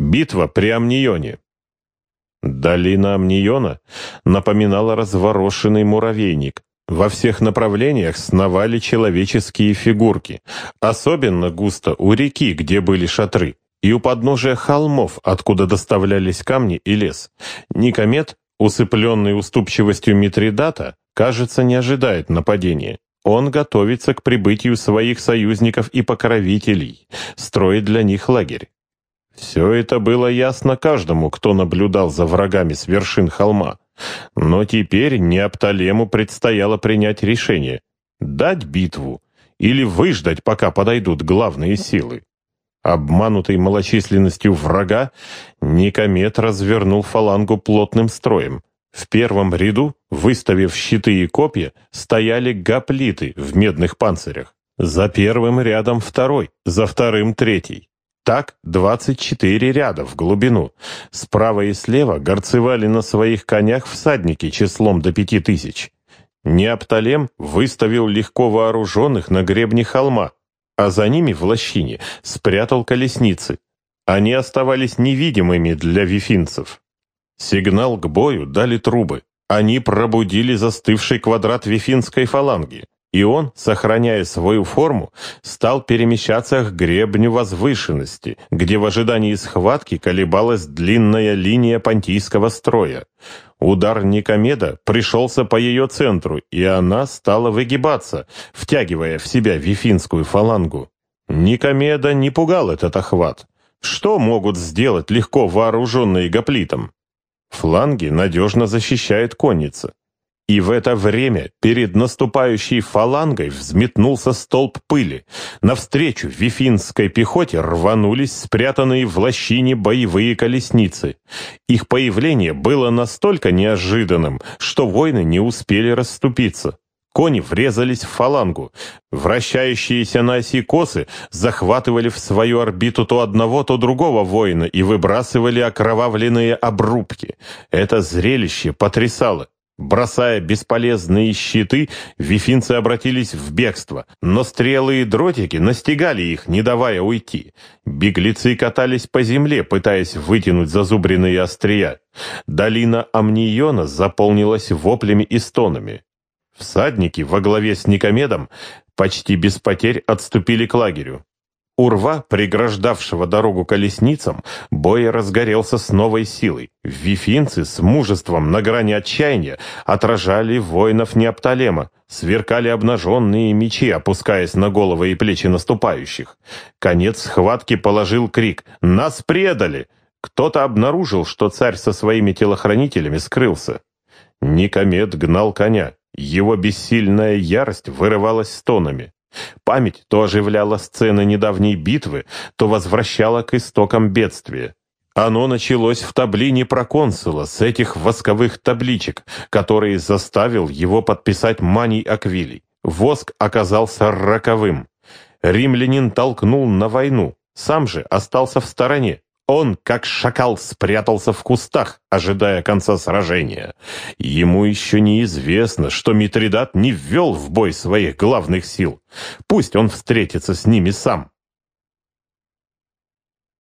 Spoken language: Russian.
Битва при Амнионе. Долина Амниона напоминала разворошенный муравейник. Во всех направлениях сновали человеческие фигурки, особенно густо у реки, где были шатры, и у подножия холмов, откуда доставлялись камни и лес. Никомет, усыпленный уступчивостью Митридата, кажется, не ожидает нападения. Он готовится к прибытию своих союзников и покровителей, строит для них лагерь. Все это было ясно каждому, кто наблюдал за врагами с вершин холма. Но теперь Неопталему предстояло принять решение – дать битву или выждать, пока подойдут главные силы. Обманутый малочисленностью врага, Никомет развернул фалангу плотным строем. В первом ряду, выставив щиты и копья, стояли гоплиты в медных панцирях. За первым рядом второй, за вторым третий. Так 24 ряда в глубину. Справа и слева горцевали на своих конях всадники числом до пяти тысяч. Неопталем выставил легко вооруженных на гребне холма, а за ними в лощине спрятал колесницы. Они оставались невидимыми для вифинцев. Сигнал к бою дали трубы. Они пробудили застывший квадрат вифинской фаланги и он, сохраняя свою форму, стал перемещаться к гребню возвышенности, где в ожидании схватки колебалась длинная линия понтийского строя. Удар Никомеда пришелся по ее центру, и она стала выгибаться, втягивая в себя вифинскую фалангу. Никомеда не пугал этот охват. Что могут сделать легко вооруженные гоплитом? Фланги надежно защищает конница. И в это время перед наступающей фалангой взметнулся столб пыли. Навстречу вифинской пехоте рванулись спрятанные в лощине боевые колесницы. Их появление было настолько неожиданным, что воины не успели расступиться. Кони врезались в фалангу. Вращающиеся на оси косы захватывали в свою орбиту то одного, то другого воина и выбрасывали окровавленные обрубки. Это зрелище потрясало. Бросая бесполезные щиты, вифинцы обратились в бегство, но стрелы и дротики настигали их, не давая уйти. Беглецы катались по земле, пытаясь вытянуть зазубренные острия. Долина Амниона заполнилась воплями и стонами. Всадники во главе с Никомедом почти без потерь отступили к лагерю. У рва, преграждавшего дорогу колесницам, бой разгорелся с новой силой. Вифинцы с мужеством на грани отчаяния отражали воинов Неопталема, сверкали обнаженные мечи, опускаясь на головы и плечи наступающих. Конец схватки положил крик «Нас предали!» Кто-то обнаружил, что царь со своими телохранителями скрылся. Никомед гнал коня. Его бессильная ярость вырывалась стонами. Память то оживляла сцены недавней битвы, то возвращала к истокам бедствия. Оно началось в таблине проконсула с этих восковых табличек, которые заставил его подписать Маний Аквилий. Воск оказался роковым. Римлянин толкнул на войну, сам же остался в стороне. Он, как шакал, спрятался в кустах, ожидая конца сражения. Ему еще неизвестно, что Митридат не ввел в бой своих главных сил. Пусть он встретится с ними сам.